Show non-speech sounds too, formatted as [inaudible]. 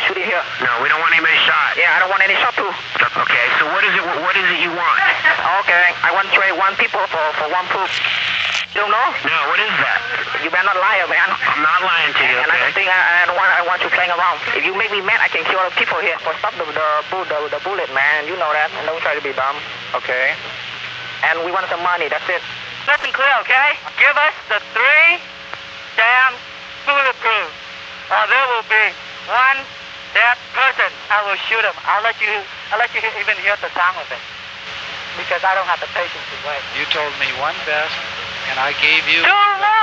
guys shooting here. No, we don't want anybody shot. Yeah, I don't want any shot too. Okay, so what is it? What is it you want? [laughs] Okay, I want to trade one people for, for one poop. You don't know? No, what is that? You better not lie, man. I'm not lying to you. And I don't Okay. think I, I don't want I want you playing around. If you make me mad, I can kill the people here. For stop the the, bull, the the bullet, man. You know that. And don't try to be dumb. Okay. And we want some money. That's it. Listen clear, okay? Give us the three damn bulletproof, or there will be one dead person. I will shoot him. I'll let you. I'll let you even hear the sound of it, because I don't have the patience to wait. You told me one best, and I gave you. Two